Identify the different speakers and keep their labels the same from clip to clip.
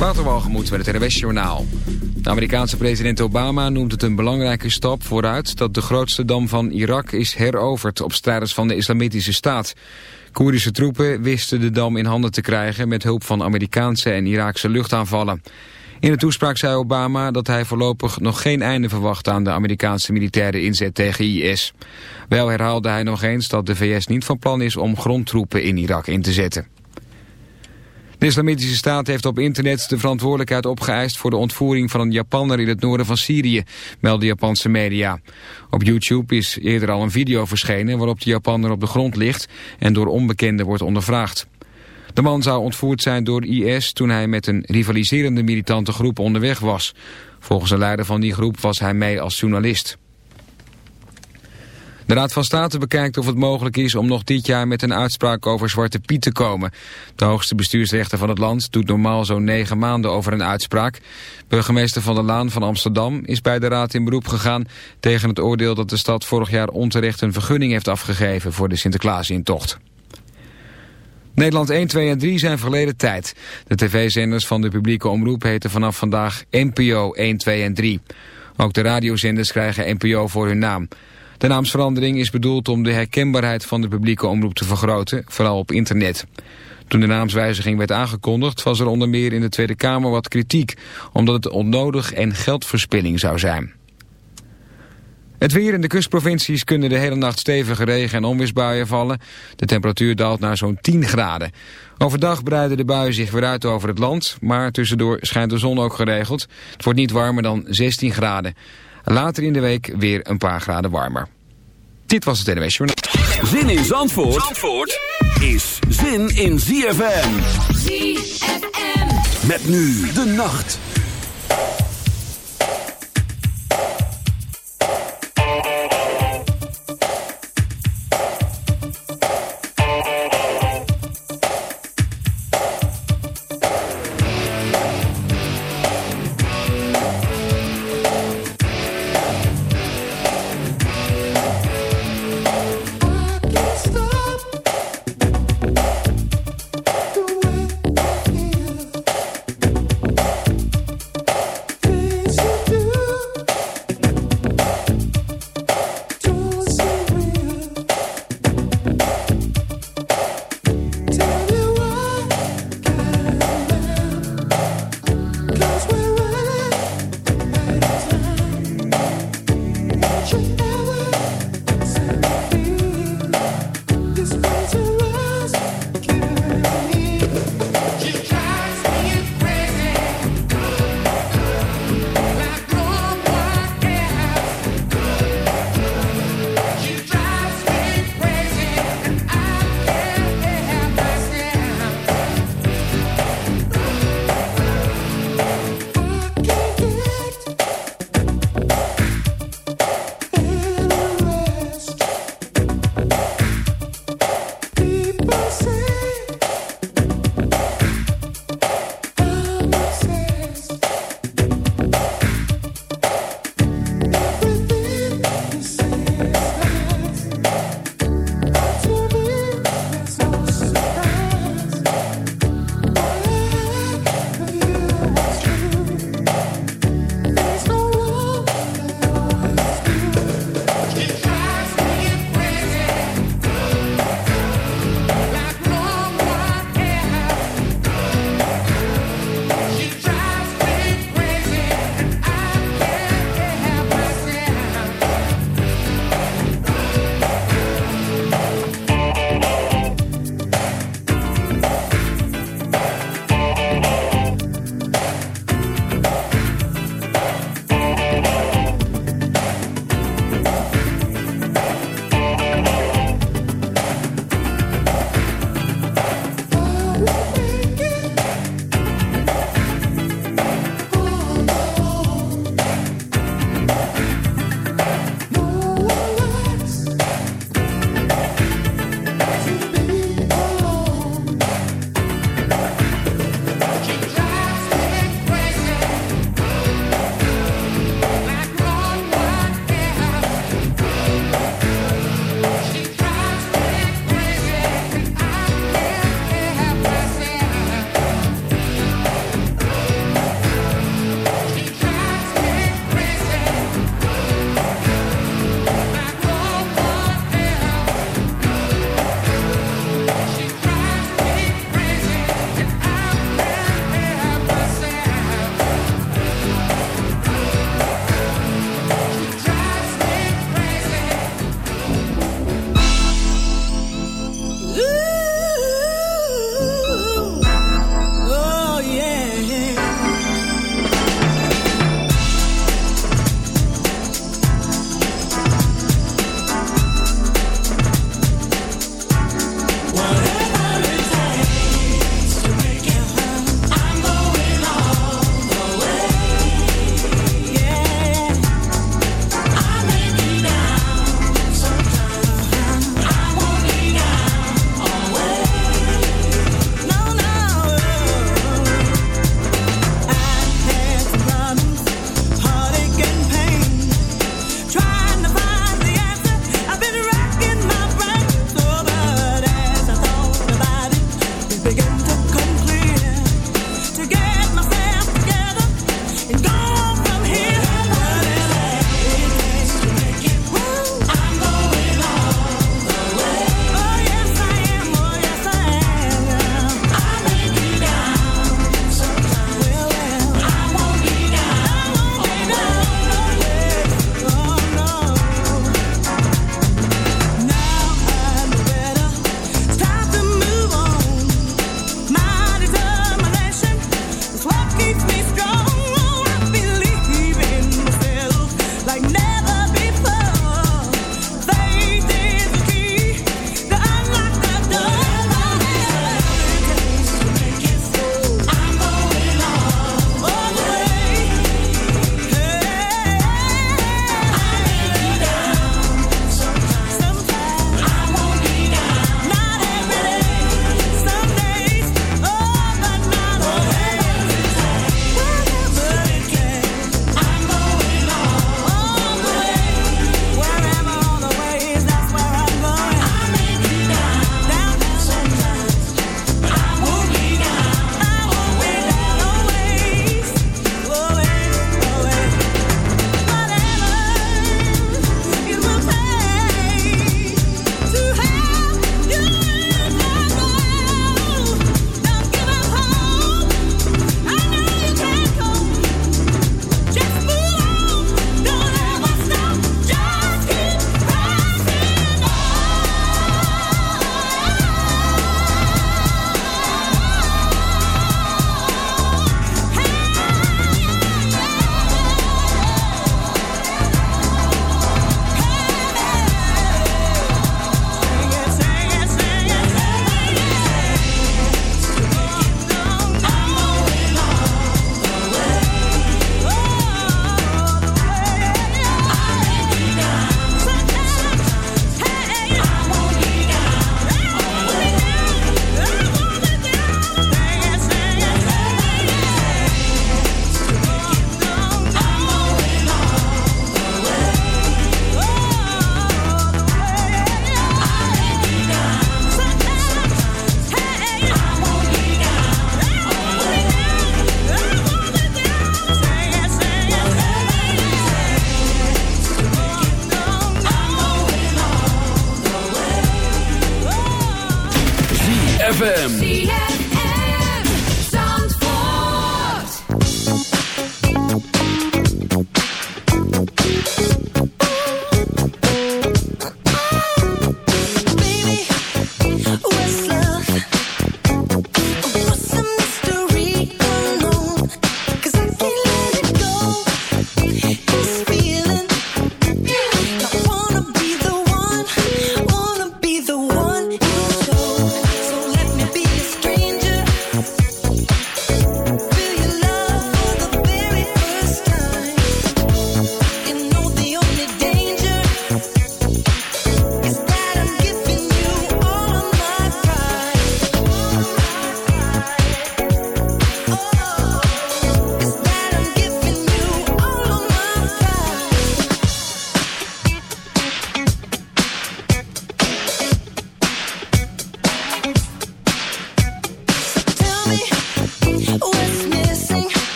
Speaker 1: Waterwalgemoed met het RWS Journaal. De Amerikaanse president Obama noemt het een belangrijke stap vooruit... dat de grootste dam van Irak is heroverd op strijders van de Islamitische Staat. Koerdische troepen wisten de dam in handen te krijgen... met hulp van Amerikaanse en Iraakse luchtaanvallen. In de toespraak zei Obama dat hij voorlopig nog geen einde verwacht... aan de Amerikaanse militaire inzet tegen IS. Wel herhaalde hij nog eens dat de VS niet van plan is om grondtroepen in Irak in te zetten. De Islamitische Staat heeft op internet de verantwoordelijkheid opgeëist voor de ontvoering van een Japanner in het noorden van Syrië, melden Japanse media. Op YouTube is eerder al een video verschenen waarop de Japanner op de grond ligt en door onbekenden wordt ondervraagd. De man zou ontvoerd zijn door IS toen hij met een rivaliserende militante groep onderweg was. Volgens de leider van die groep was hij mee als journalist. De Raad van State bekijkt of het mogelijk is om nog dit jaar met een uitspraak over Zwarte Piet te komen. De hoogste bestuursrechter van het land doet normaal zo'n negen maanden over een uitspraak. Burgemeester Van der Laan van Amsterdam is bij de Raad in beroep gegaan tegen het oordeel dat de stad vorig jaar onterecht een vergunning heeft afgegeven voor de Sinterklaasintocht. Nederland 1, 2 en 3 zijn verleden tijd. De tv-zenders van de publieke omroep heten vanaf vandaag NPO 1, 2 en 3. Ook de radiozenders krijgen NPO voor hun naam. De naamsverandering is bedoeld om de herkenbaarheid van de publieke omroep te vergroten, vooral op internet. Toen de naamswijziging werd aangekondigd was er onder meer in de Tweede Kamer wat kritiek, omdat het onnodig en geldverspilling zou zijn. Het weer in de kustprovincies kunnen de hele nacht stevige regen- en onweersbuien vallen. De temperatuur daalt naar zo'n 10 graden. Overdag breiden de buien zich weer uit over het land, maar tussendoor schijnt de zon ook geregeld. Het wordt niet warmer dan 16 graden. Later in de week weer een paar graden warmer. Dit was het NWS Journal.
Speaker 2: Zin in Zandvoort, Zandvoort is zin in ZFM.
Speaker 3: ZFM.
Speaker 2: Met nu de nacht.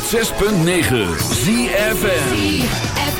Speaker 2: 106.9 ZFM.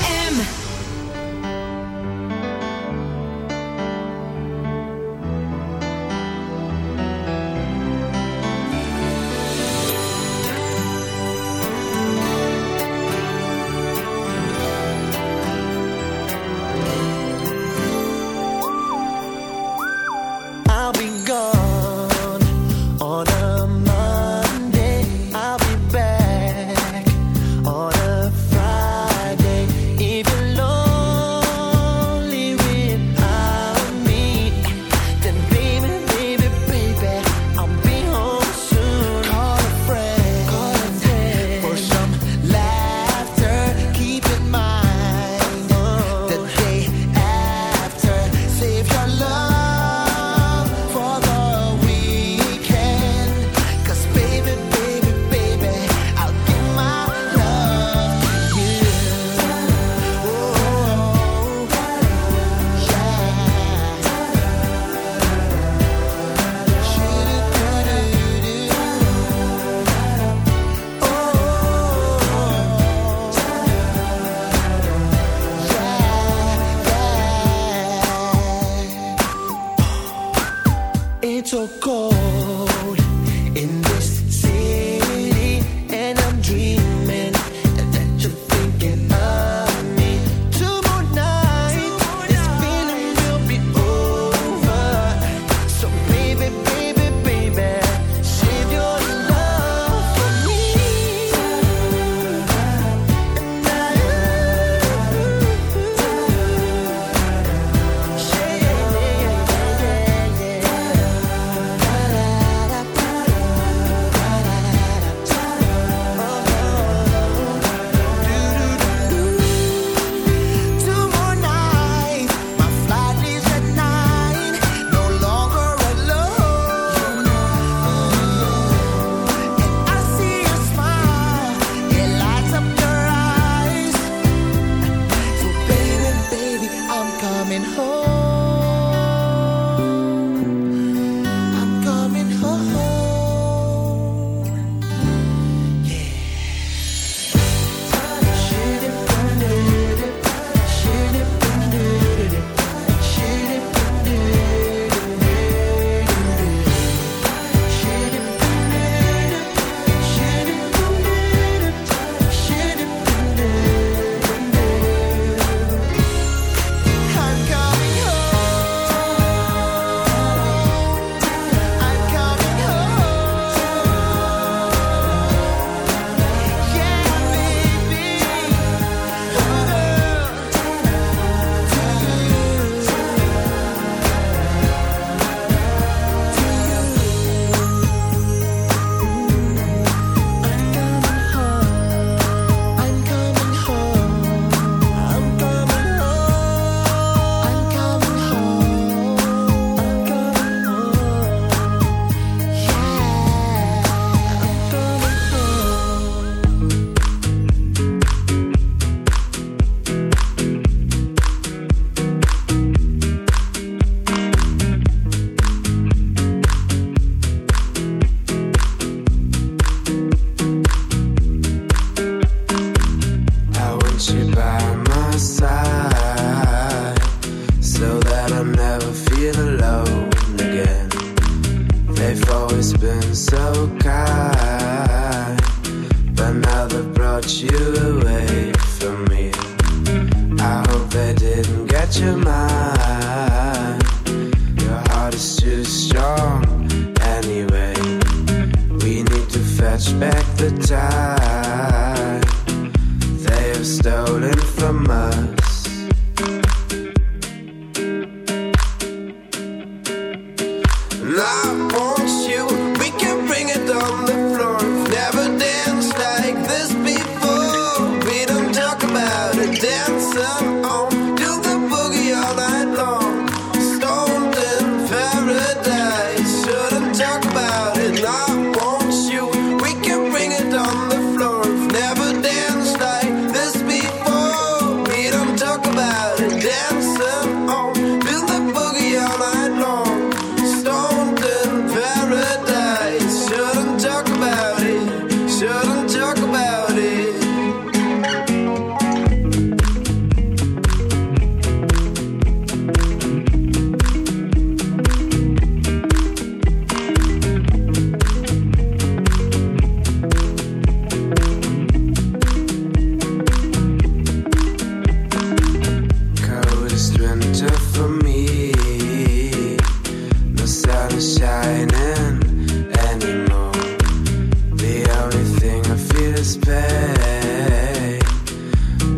Speaker 4: is pain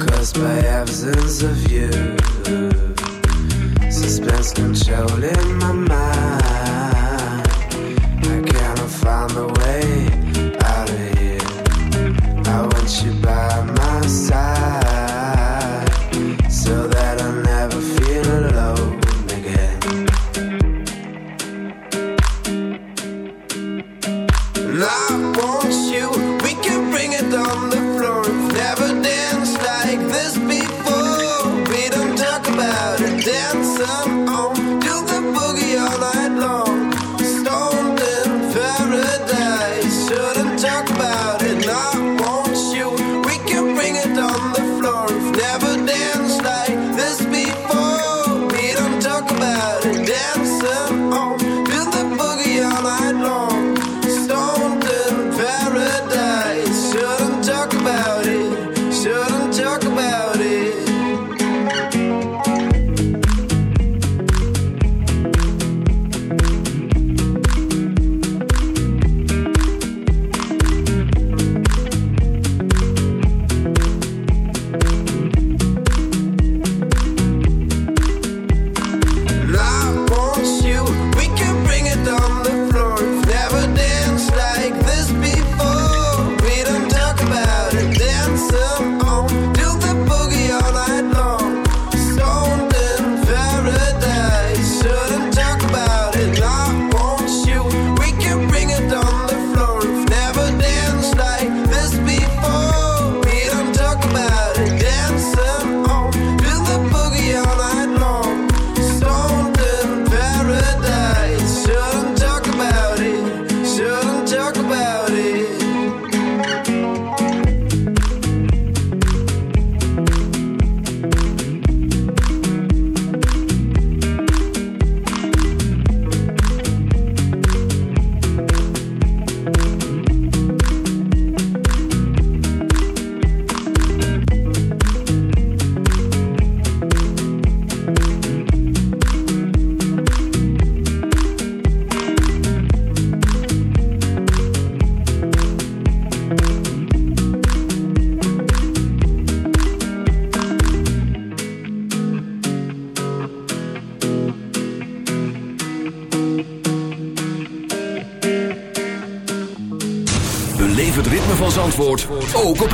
Speaker 4: caused by absence of you. Suspense controlling my mind.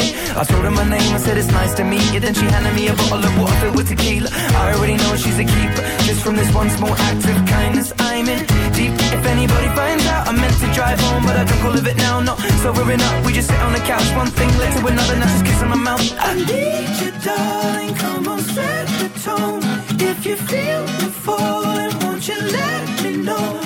Speaker 5: I told her my name, I said it's nice to meet you. Then she handed me a bottle of water filled with tequila. I already know she's a keeper. Just from this one small act of kindness, I'm in deep. If anybody finds out, I meant to drive home, but I took all of it now. No, so we're up, we just sit on the couch. One thing led to another, now just kiss on my mouth. I need you, darling, come on, set the tone. If you feel the falling, won't you let me know?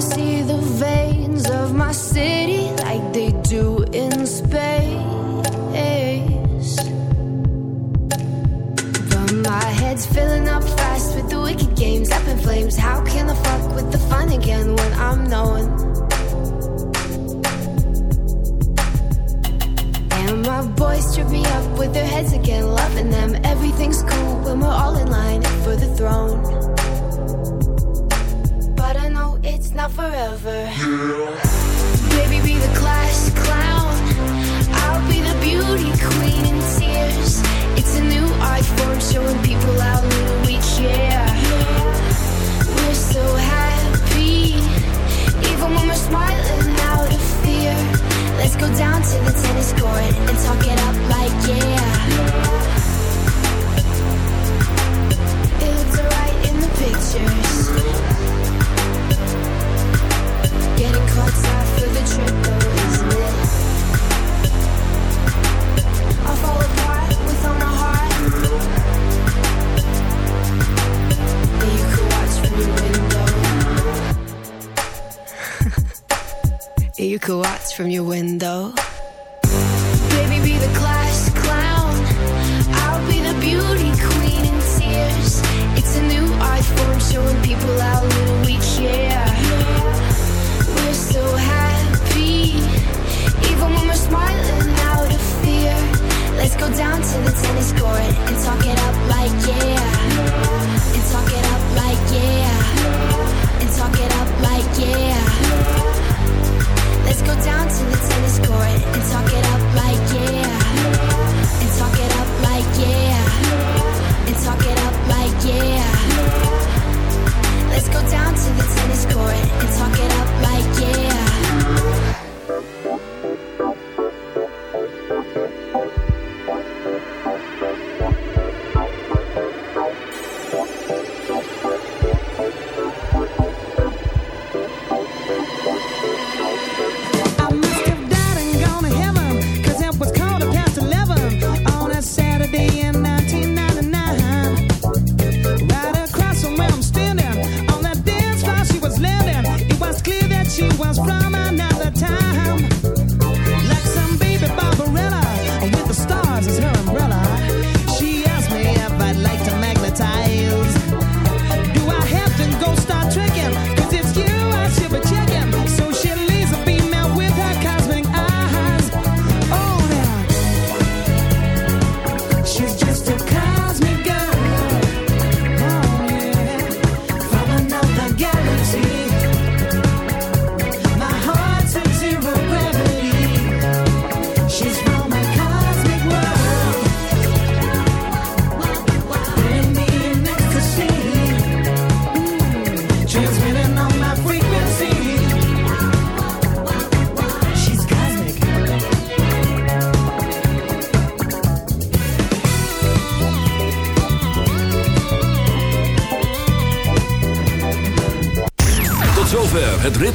Speaker 6: See the veins of my city like they do in space. But my head's filling up fast with the wicked games up in flames. How can I fuck with the fun again when I'm knowing? And my boys trip me up with their heads again, loving them. Everything's cool when we're all in line for the throne. Not forever. Baby, be the class clown. I'll be the beauty queen in tears. It's a new art form showing people how little we care. We're so happy, even when we're smiling out of fear. Let's go down to the tennis court and talk it up like yeah. It looks alright in the pictures. you could watch from your window.